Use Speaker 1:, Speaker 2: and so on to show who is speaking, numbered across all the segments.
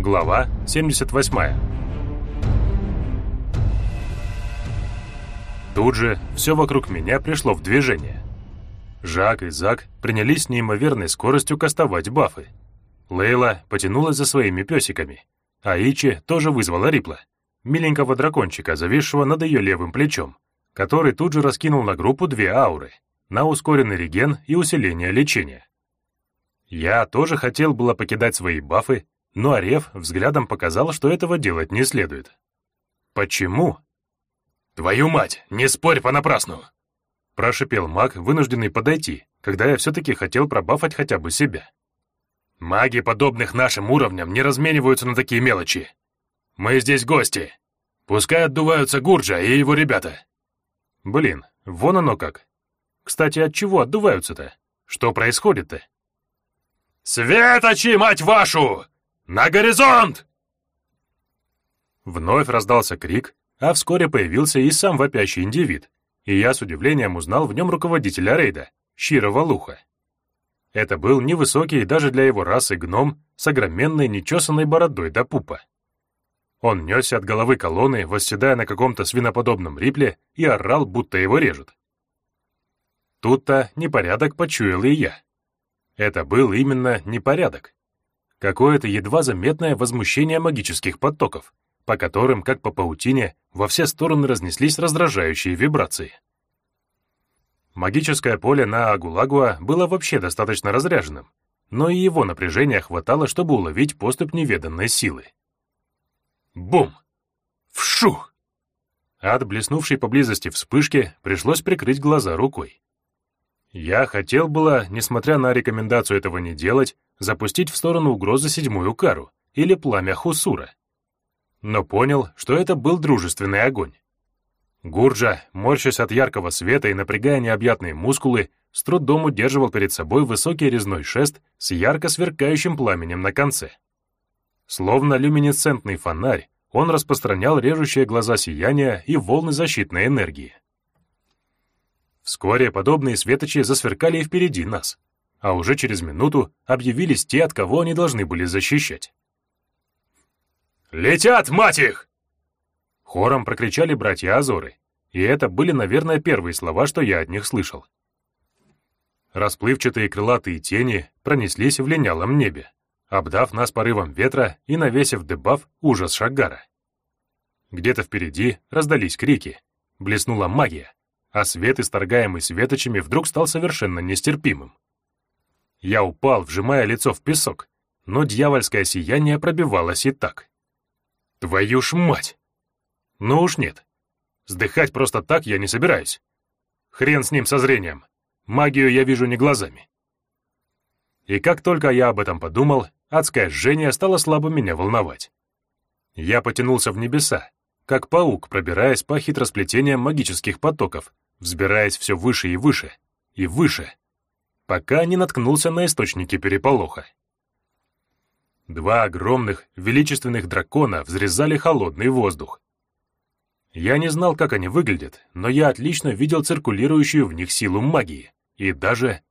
Speaker 1: Глава 78. Тут же все вокруг меня пришло в движение. Жак и Зак принялись с неимоверной скоростью кастовать бафы. Лейла потянулась за своими песиками, а Ичи тоже вызвала Рипла, миленького дракончика, зависшего над ее левым плечом, который тут же раскинул на группу две ауры на ускоренный реген и усиление лечения. Я тоже хотел было покидать свои бафы, но Ареф взглядом показал, что этого делать не следует. Почему? «Твою мать, не спорь понапрасну!» Прошипел маг, вынужденный подойти, когда я все-таки хотел пробафать хотя бы себя. «Маги, подобных нашим уровням, не размениваются на такие мелочи. Мы здесь гости. Пускай отдуваются Гурджа и его ребята». Блин, вон оно как. Кстати, от чего отдуваются-то? Что происходит-то? «Светочи, мать вашу! На горизонт!» Вновь раздался крик, а вскоре появился и сам вопящий индивид, и я с удивлением узнал в нем руководителя рейда, Щира Валуха. Это был невысокий даже для его расы гном с огроменной нечесанной бородой до пупа. Он несся от головы колонны, восседая на каком-то свиноподобном рипле, и орал, будто его режут. Тут-то непорядок почуял и я. Это был именно непорядок какое-то едва заметное возмущение магических потоков, по которым, как по паутине, во все стороны разнеслись раздражающие вибрации. Магическое поле на Агулагуа было вообще достаточно разряженным, но и его напряжения хватало, чтобы уловить поступ неведанной силы. Бум! Вшух! От блеснувшей поблизости вспышки пришлось прикрыть глаза рукой. Я хотел было, несмотря на рекомендацию этого не делать, запустить в сторону угрозы седьмую кару или пламя Хусура. Но понял, что это был дружественный огонь. Гурджа, морщась от яркого света и напрягая необъятные мускулы, с трудом удерживал перед собой высокий резной шест с ярко сверкающим пламенем на конце. Словно люминесцентный фонарь, он распространял режущие глаза сияния и волны защитной энергии. Вскоре подобные светочи засверкали и впереди нас, а уже через минуту объявились те, от кого они должны были защищать. «Летят, мать их!» Хором прокричали братья Азоры, и это были, наверное, первые слова, что я от них слышал. Расплывчатые крылатые тени пронеслись в линялом небе, обдав нас порывом ветра и навесив дебаф ужас Шагара. Где-то впереди раздались крики, блеснула магия, а свет, исторгаемый светочами, вдруг стал совершенно нестерпимым. Я упал, вжимая лицо в песок, но дьявольское сияние пробивалось и так. Твою ж мать! Ну уж нет. Сдыхать просто так я не собираюсь. Хрен с ним со зрением. Магию я вижу не глазами. И как только я об этом подумал, адское жжение стало слабо меня волновать. Я потянулся в небеса, как паук, пробираясь по хитросплетениям магических потоков, взбираясь все выше и выше, и выше, пока не наткнулся на источники переполоха. Два огромных, величественных дракона взрезали холодный воздух. Я не знал, как они выглядят, но я отлично видел циркулирующую в них силу магии, и даже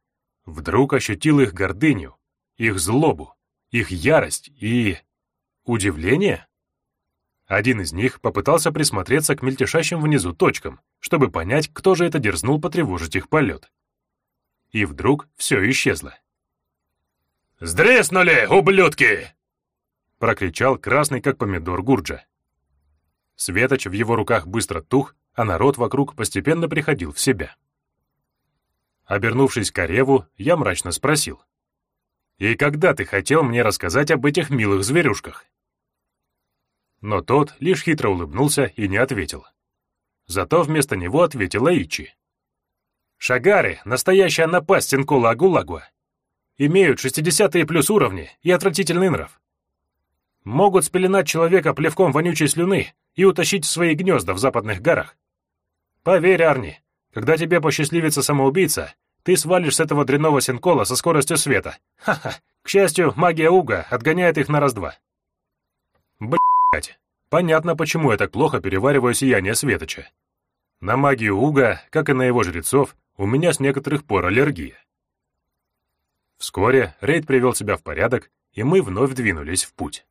Speaker 1: вдруг ощутил их гордыню, их злобу, их ярость и... удивление? Один из них попытался присмотреться к мельтешащим внизу точкам, чтобы понять, кто же это дерзнул потревожить их полет. И вдруг все исчезло. «Сдреснули, ублюдки!» — прокричал красный, как помидор, Гурджа. Светоч в его руках быстро тух, а народ вокруг постепенно приходил в себя. Обернувшись к Ореву, я мрачно спросил. «И когда ты хотел мне рассказать об этих милых зверюшках?» Но тот лишь хитро улыбнулся и не ответил. Зато вместо него ответила Ичи. «Шагары — настоящая напасть Синкола Агулагуа. Имеют 60-е плюс уровни и отвратительный нрав. Могут спеленать человека плевком вонючей слюны и утащить в свои гнезда в западных горах. Поверь, Арни, когда тебе посчастливится самоубийца, ты свалишь с этого дрянного Синкола со скоростью света. Ха-ха. К счастью, магия Уга отгоняет их на раз-два. Блять, понятно, почему я так плохо перевариваю сияние Светоча. На магию Уга, как и на его жрецов, у меня с некоторых пор аллергия. Вскоре Рейд привел себя в порядок, и мы вновь двинулись в путь.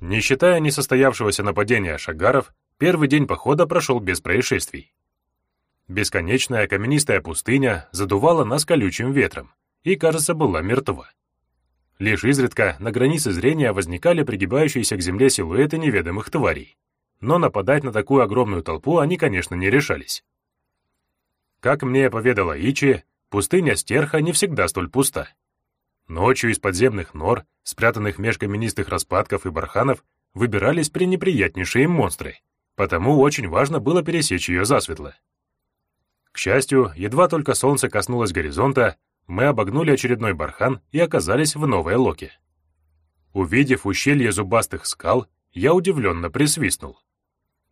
Speaker 1: Не считая несостоявшегося нападения шагаров, первый день похода прошел без происшествий. Бесконечная каменистая пустыня задувала нас колючим ветром, и, кажется, была мертва. Лишь изредка на границе зрения возникали пригибающиеся к земле силуэты неведомых тварей. Но нападать на такую огромную толпу они, конечно, не решались. Как мне поведала Ичи, пустыня Стерха не всегда столь пуста. Ночью из подземных нор, спрятанных меж каменистых распадков и барханов, выбирались пренеприятнейшие монстры, потому очень важно было пересечь ее засветло. К счастью, едва только солнце коснулось горизонта, мы обогнули очередной бархан и оказались в Новой Локе. Увидев ущелье зубастых скал, я удивленно присвистнул.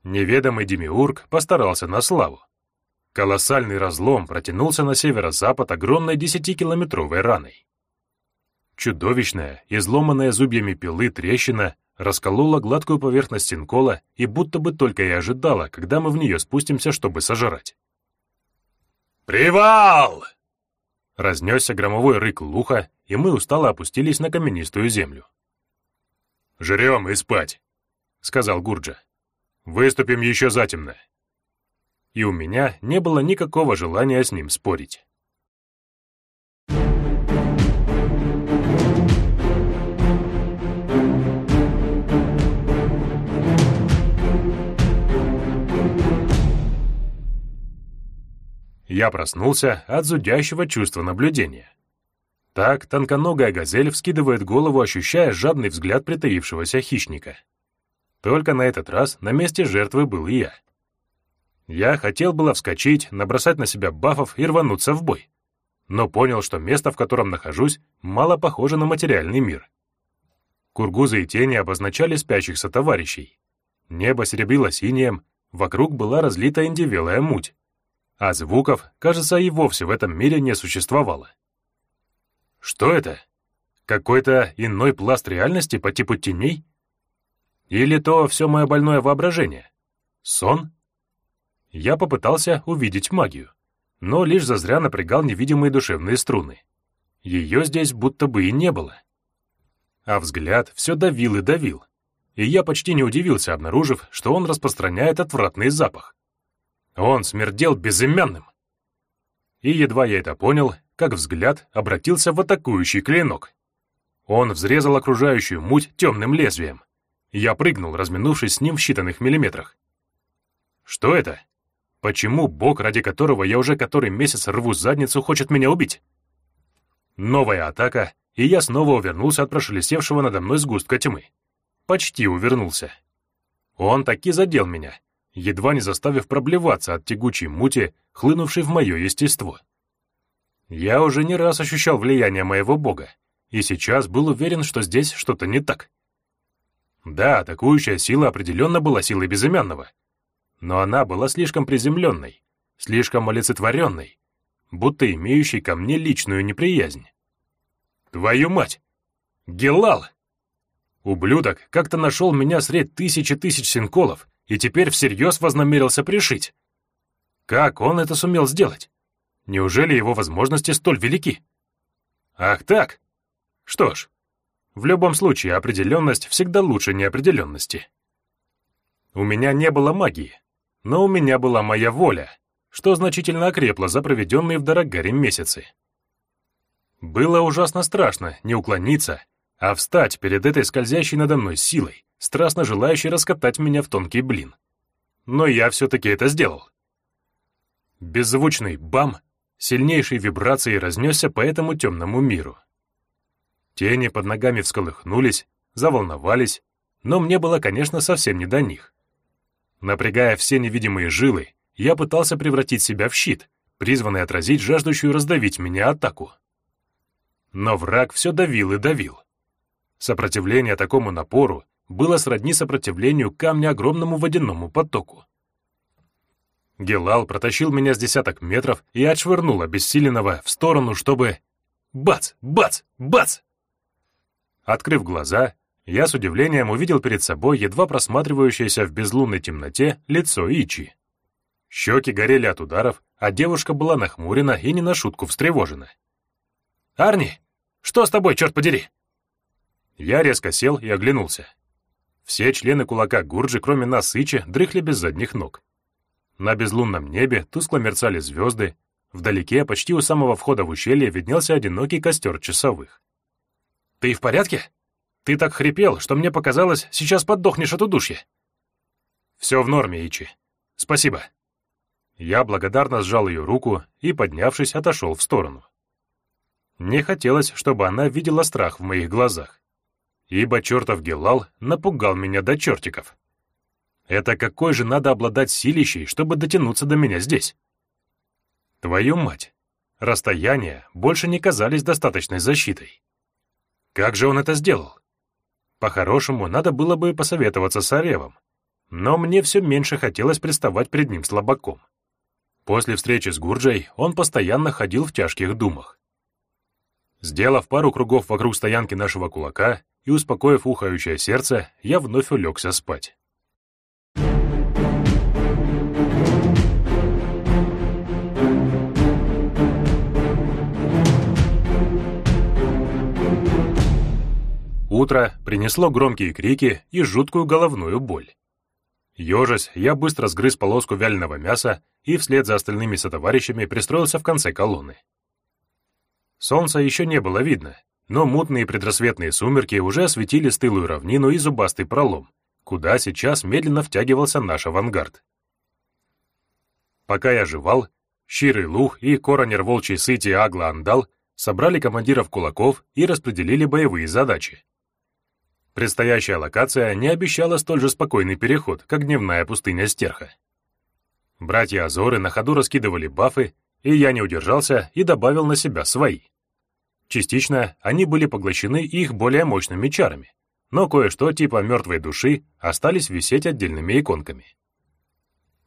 Speaker 1: Неведомый Демиург постарался на славу. Колоссальный разлом протянулся на северо-запад огромной десятикилометровой раной. Чудовищная, изломанная зубьями пилы трещина расколола гладкую поверхность синкола и будто бы только и ожидала, когда мы в нее спустимся, чтобы сожрать. «Привал!» Разнесся громовой рык луха, и мы устало опустились на каменистую землю. «Жрем и спать», — сказал Гурджа. «Выступим еще затемно» и у меня не было никакого желания с ним спорить. Я проснулся от зудящего чувства наблюдения. Так тонконогая газель вскидывает голову, ощущая жадный взгляд притаившегося хищника. Только на этот раз на месте жертвы был я. Я хотел было вскочить, набросать на себя бафов и рвануться в бой. Но понял, что место, в котором нахожусь, мало похоже на материальный мир. Кургузы и тени обозначали спящих сотоварищей. Небо серебрило синим, вокруг была разлита индивелая муть. А звуков, кажется, и вовсе в этом мире не существовало. Что это? Какой-то иной пласт реальности по типу теней? Или то все мое больное воображение? Сон? Я попытался увидеть магию, но лишь зазря напрягал невидимые душевные струны. Ее здесь будто бы и не было. А взгляд все давил и давил, и я почти не удивился, обнаружив, что он распространяет отвратный запах. Он смердел безымянным. И едва я это понял, как взгляд обратился в атакующий клинок. Он взрезал окружающую муть темным лезвием. Я прыгнул, разминувшись с ним в считанных миллиметрах. Что это? Почему бог, ради которого я уже который месяц рву задницу, хочет меня убить? Новая атака, и я снова увернулся от прошелестевшего надо мной сгустка тьмы. Почти увернулся. Он таки задел меня, едва не заставив проблеваться от тягучей мути, хлынувшей в мое естество. Я уже не раз ощущал влияние моего бога, и сейчас был уверен, что здесь что-то не так. Да, атакующая сила определенно была силой безымянного — но она была слишком приземленной, слишком олицетворенной, будто имеющей ко мне личную неприязнь. Твою мать! Гелал! Ублюдок как-то нашел меня средь тысячи тысяч синколов и теперь всерьез вознамерился пришить. Как он это сумел сделать? Неужели его возможности столь велики? Ах так? Что ж, в любом случае определенность всегда лучше неопределенности. У меня не было магии, но у меня была моя воля, что значительно окрепло за проведенные в Дорогаре месяцы. Было ужасно страшно не уклониться, а встать перед этой скользящей надо мной силой, страстно желающей раскатать меня в тонкий блин. Но я все-таки это сделал. Беззвучный бам сильнейшей вибрацией разнесся по этому темному миру. Тени под ногами всколыхнулись, заволновались, но мне было, конечно, совсем не до них. Напрягая все невидимые жилы, я пытался превратить себя в щит, призванный отразить жаждущую раздавить меня атаку. Но враг все давил и давил. Сопротивление такому напору было сродни сопротивлению камня огромному водяному потоку. Гелал протащил меня с десяток метров и отшвырнул обессиленного в сторону, чтобы... Бац! Бац! Бац! Открыв глаза, я с удивлением увидел перед собой едва просматривающееся в безлунной темноте лицо Ичи. Щеки горели от ударов, а девушка была нахмурена и не на шутку встревожена. «Арни, что с тобой, черт подери?» Я резко сел и оглянулся. Все члены кулака Гурджи, кроме нас Сыча, дрыхли без задних ног. На безлунном небе тускло мерцали звезды, вдалеке, почти у самого входа в ущелье, виднелся одинокий костер часовых. «Ты в порядке? Ты так хрипел, что мне показалось, сейчас поддохнешь от удушья». «Все в норме, Ичи. Спасибо». Я благодарно сжал ее руку и, поднявшись, отошел в сторону. Не хотелось, чтобы она видела страх в моих глазах, ибо чертов Гелал напугал меня до чертиков. Это какой же надо обладать силищей, чтобы дотянуться до меня здесь? Твою мать! Расстояния больше не казались достаточной защитой. Как же он это сделал? По-хорошему, надо было бы посоветоваться с Оревом, но мне все меньше хотелось приставать перед ним слабаком. После встречи с Гурджей он постоянно ходил в тяжких думах. Сделав пару кругов вокруг стоянки нашего кулака и успокоив ухающее сердце, я вновь улегся спать. Утро принесло громкие крики и жуткую головную боль. Ёжась, я быстро сгрыз полоску вяленого мяса и вслед за остальными сотоварищами пристроился в конце колонны. Солнца еще не было видно, но мутные предрассветные сумерки уже осветили стылую равнину и зубастый пролом, куда сейчас медленно втягивался наш авангард. Пока я жевал, Щирый Лух и Коронер Волчий Сыти Агла Андал собрали командиров кулаков и распределили боевые задачи. Предстоящая локация не обещала столь же спокойный переход, как дневная пустыня Стерха. Братья Азоры на ходу раскидывали бафы, и я не удержался и добавил на себя свои. Частично они были поглощены их более мощными чарами, но кое-что типа мертвой души остались висеть отдельными иконками.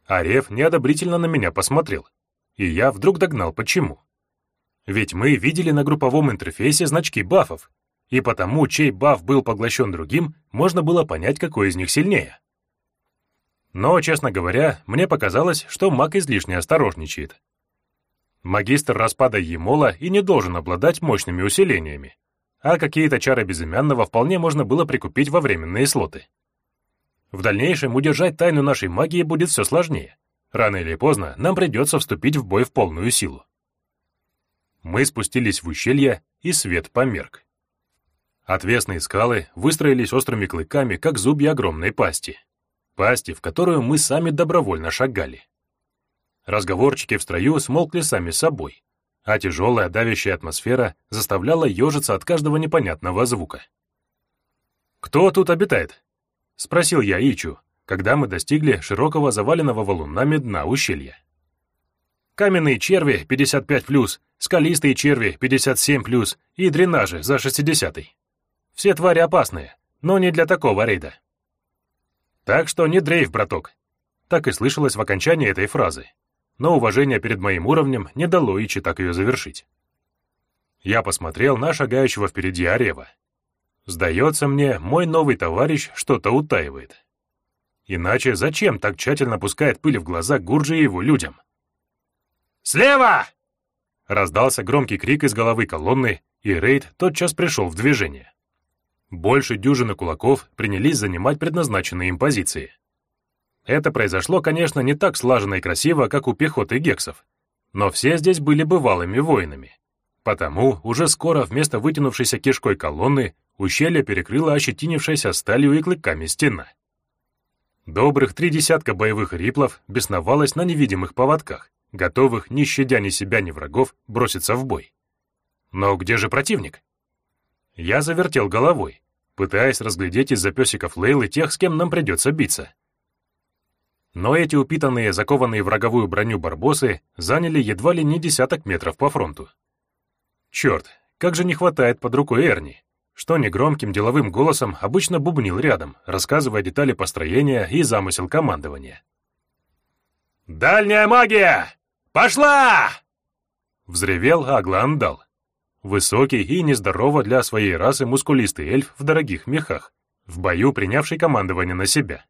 Speaker 1: Ареф неодобрительно на меня посмотрел, и я вдруг догнал почему. Ведь мы видели на групповом интерфейсе значки бафов, и потому, чей баф был поглощен другим, можно было понять, какой из них сильнее. Но, честно говоря, мне показалось, что маг излишне осторожничает. Магистр распада Емола и не должен обладать мощными усилениями, а какие-то чары безымянного вполне можно было прикупить во временные слоты. В дальнейшем удержать тайну нашей магии будет все сложнее. Рано или поздно нам придется вступить в бой в полную силу. Мы спустились в ущелье, и свет померк. Отвесные скалы выстроились острыми клыками, как зубья огромной пасти. Пасти, в которую мы сами добровольно шагали. Разговорчики в строю смолкли сами собой, а тяжелая давящая атмосфера заставляла ежиться от каждого непонятного звука. «Кто тут обитает?» — спросил я Ичу, когда мы достигли широкого заваленного валунами дна ущелья. Каменные черви 55+, скалистые черви 57+, и дренажи за 60 -й. Все твари опасные, но не для такого рейда. Так что не дрейф, браток. Так и слышалось в окончании этой фразы. Но уважение перед моим уровнем не дало Ичи так ее завершить. Я посмотрел на шагающего впереди Арева. Сдается мне, мой новый товарищ что-то утаивает. Иначе зачем так тщательно пускает пыль в глаза Гурджи и его людям? «Слева!» Раздался громкий крик из головы колонны, и рейд тотчас пришел в движение. Больше дюжины кулаков принялись занимать предназначенные им позиции. Это произошло, конечно, не так слаженно и красиво, как у пехоты гексов, но все здесь были бывалыми воинами. Потому уже скоро вместо вытянувшейся кишкой колонны ущелье перекрыло ощетинившаяся сталью и клыками стена. Добрых три десятка боевых риплов бесновалось на невидимых поводках, готовых, ни щадя ни себя, ни врагов, броситься в бой. Но где же противник? Я завертел головой, пытаясь разглядеть из-за песиков Лейлы тех, с кем нам придется биться. Но эти упитанные, закованные в роговую броню барбосы заняли едва ли не десяток метров по фронту. Черт, как же не хватает под рукой Эрни, что негромким деловым голосом обычно бубнил рядом, рассказывая детали построения и замысел командования. «Дальняя магия! Пошла!» Взревел Агландал. Высокий и нездорово для своей расы мускулистый эльф в дорогих мехах, в бою принявший командование на себя.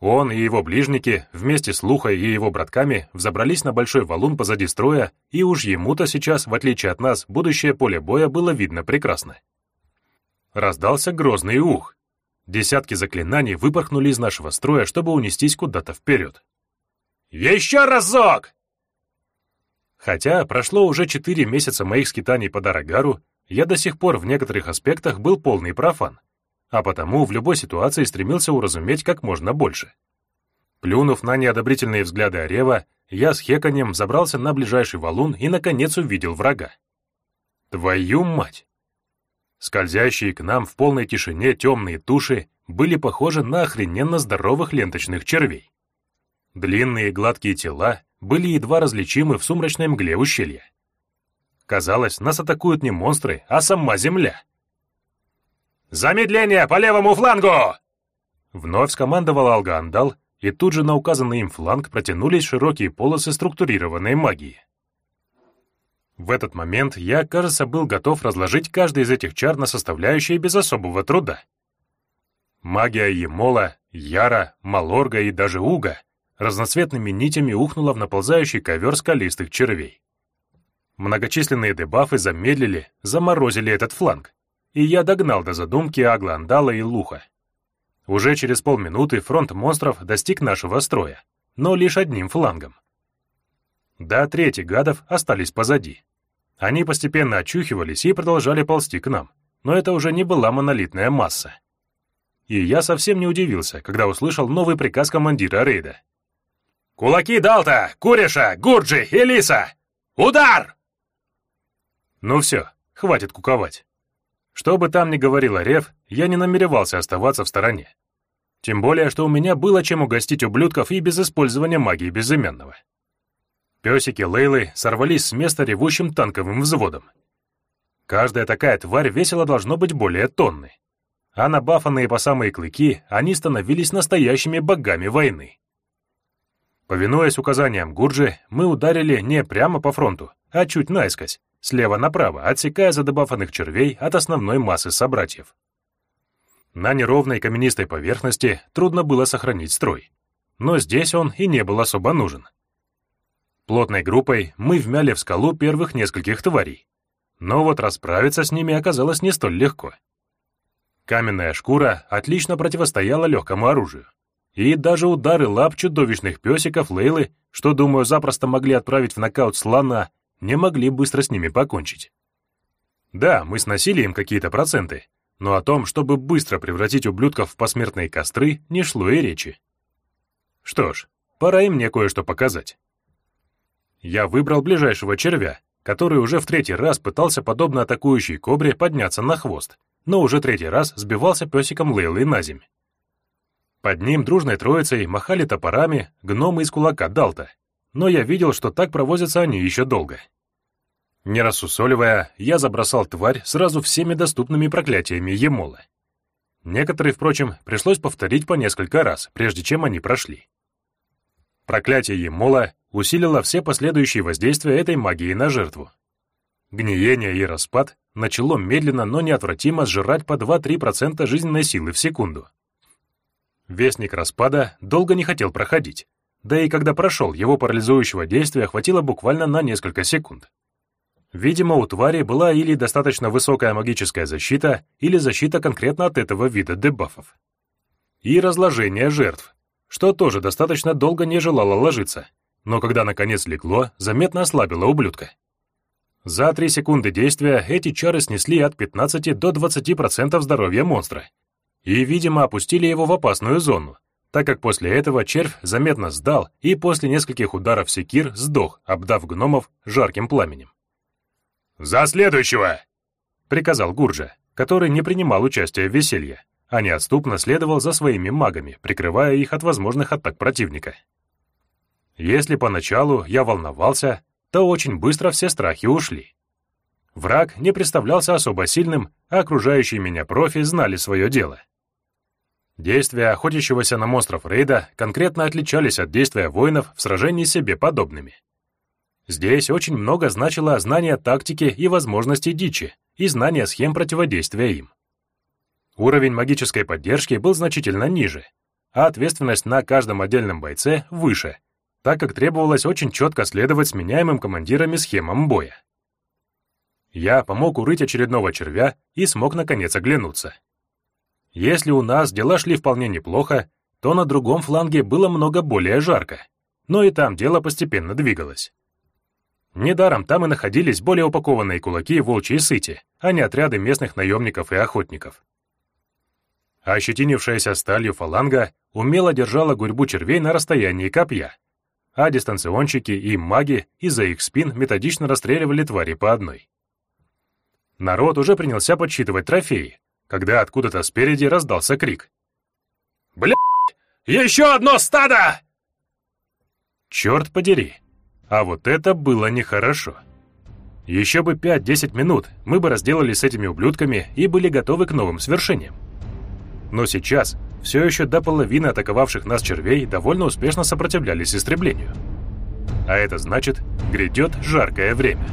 Speaker 1: Он и его ближники вместе с Лухой и его братками взобрались на большой валун позади строя, и уж ему-то сейчас, в отличие от нас, будущее поле боя было видно прекрасно. Раздался грозный ух. Десятки заклинаний выпорхнули из нашего строя, чтобы унестись куда-то вперед. «Еще разок!» Хотя прошло уже четыре месяца моих скитаний по Дарагару, я до сих пор в некоторых аспектах был полный профан, а потому в любой ситуации стремился уразуметь как можно больше. Плюнув на неодобрительные взгляды Орева, я с хеканем забрался на ближайший валун и, наконец, увидел врага. Твою мать! Скользящие к нам в полной тишине темные туши были похожи на охрененно здоровых ленточных червей. Длинные гладкие тела были едва различимы в сумрачной мгле ущелья. Казалось, нас атакуют не монстры, а сама земля. «Замедление по левому флангу!» Вновь скомандовал Алгандал, и тут же на указанный им фланг протянулись широкие полосы структурированной магии. В этот момент я, кажется, был готов разложить каждый из этих чар на составляющие без особого труда. Магия Емола, Яра, Малорга и даже Уга разноцветными нитями ухнула в наползающий ковер скалистых червей. Многочисленные дебафы замедлили, заморозили этот фланг, и я догнал до задумки Агландала и Луха. Уже через полминуты фронт монстров достиг нашего строя, но лишь одним флангом. Да, трети гадов остались позади. Они постепенно очухивались и продолжали ползти к нам, но это уже не была монолитная масса. И я совсем не удивился, когда услышал новый приказ командира рейда. «Кулаки Далта, Куриша, Гурджи, Элиса! Удар!» Ну все, хватит куковать. Что бы там ни говорил Рев, я не намеревался оставаться в стороне. Тем более, что у меня было чем угостить ублюдков и без использования магии безымянного. Песики Лейлы сорвались с места ревущим танковым взводом. Каждая такая тварь весила должно быть более тонны. А набафанные по самые клыки, они становились настоящими богами войны. Повинуясь указаниям Гурджи, мы ударили не прямо по фронту, а чуть наискось, слева направо, отсекая задебафанных червей от основной массы собратьев. На неровной каменистой поверхности трудно было сохранить строй. Но здесь он и не был особо нужен. Плотной группой мы вмяли в скалу первых нескольких тварей. Но вот расправиться с ними оказалось не столь легко. Каменная шкура отлично противостояла легкому оружию. И даже удары лап чудовищных песиков Лейлы, что, думаю, запросто могли отправить в нокаут слона, не могли быстро с ними покончить. Да, мы сносили им какие-то проценты, но о том, чтобы быстро превратить ублюдков в посмертные костры, не шло и речи. Что ж, пора им мне кое-что показать. Я выбрал ближайшего червя, который уже в третий раз пытался, подобно атакующей кобре, подняться на хвост, но уже третий раз сбивался песиком Лейлы на земь. Под ним дружной троицей махали топорами гномы из кулака Далта, но я видел, что так провозятся они еще долго. Не рассусоливая, я забросал тварь сразу всеми доступными проклятиями Емола. Некоторые, впрочем, пришлось повторить по несколько раз, прежде чем они прошли. Проклятие Емола усилило все последующие воздействия этой магии на жертву. Гниение и распад начало медленно, но неотвратимо сжирать по 2-3% жизненной силы в секунду. Вестник распада долго не хотел проходить, да и когда прошел, его парализующего действия хватило буквально на несколько секунд. Видимо, у твари была или достаточно высокая магическая защита, или защита конкретно от этого вида дебафов. И разложение жертв, что тоже достаточно долго не желало ложиться, но когда наконец легло, заметно ослабило ублюдка. За 3 секунды действия эти чары снесли от 15 до 20% здоровья монстра и, видимо, опустили его в опасную зону, так как после этого червь заметно сдал и после нескольких ударов секир сдох, обдав гномов жарким пламенем. «За следующего!» — приказал Гурджа, который не принимал участия в веселье, а неотступно следовал за своими магами, прикрывая их от возможных атак противника. Если поначалу я волновался, то очень быстро все страхи ушли. Враг не представлялся особо сильным, а окружающие меня профи знали свое дело. Действия охотящегося на монстров рейда конкретно отличались от действия воинов в сражении с себе подобными. Здесь очень много значило знание тактики и возможностей дичи и знание схем противодействия им. Уровень магической поддержки был значительно ниже, а ответственность на каждом отдельном бойце выше, так как требовалось очень четко следовать сменяемым командирами схемам боя. Я помог урыть очередного червя и смог наконец оглянуться. Если у нас дела шли вполне неплохо, то на другом фланге было много более жарко, но и там дело постепенно двигалось. Недаром там и находились более упакованные кулаки волчьей сыти, а не отряды местных наемников и охотников. А ощетинившаяся сталью фаланга умело держала гурьбу червей на расстоянии копья, а дистанционщики и маги из-за их спин методично расстреливали твари по одной. Народ уже принялся подсчитывать трофеи, когда откуда-то спереди раздался крик. «Блядь! Еще одно стадо!» Черт подери! А вот это было нехорошо. Еще бы 5-10 минут мы бы разделались с этими ублюдками и были готовы к новым свершениям. Но сейчас все еще до половины атаковавших нас червей довольно успешно сопротивлялись истреблению. А это значит, грядет жаркое время.